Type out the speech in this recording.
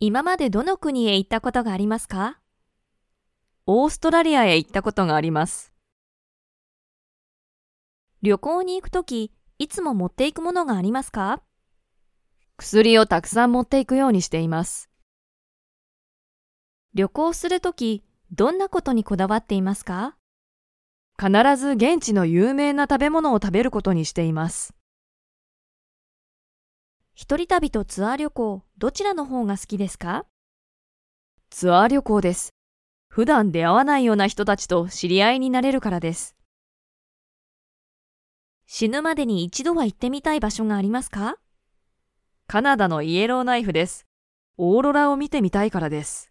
今までどの国へ行ったことがありますか？オーストラリアへ行ったことがあります。旅行に行くとき、いつも持っていくものがありますか？薬をたくさん持っていくようにしています。旅行するとき、どんなことにこだわっていますか？必ず現地の有名な食べ物を食べることにしています。一人旅とツアー旅行、どちらの方が好きですか？ツアー旅行です。普段出会わないような人たちと知り合いになれるからです。死ぬまでに一度は行ってみたい場所がありますか？カナダのイエローナイフです。オーロラを見てみたいからです。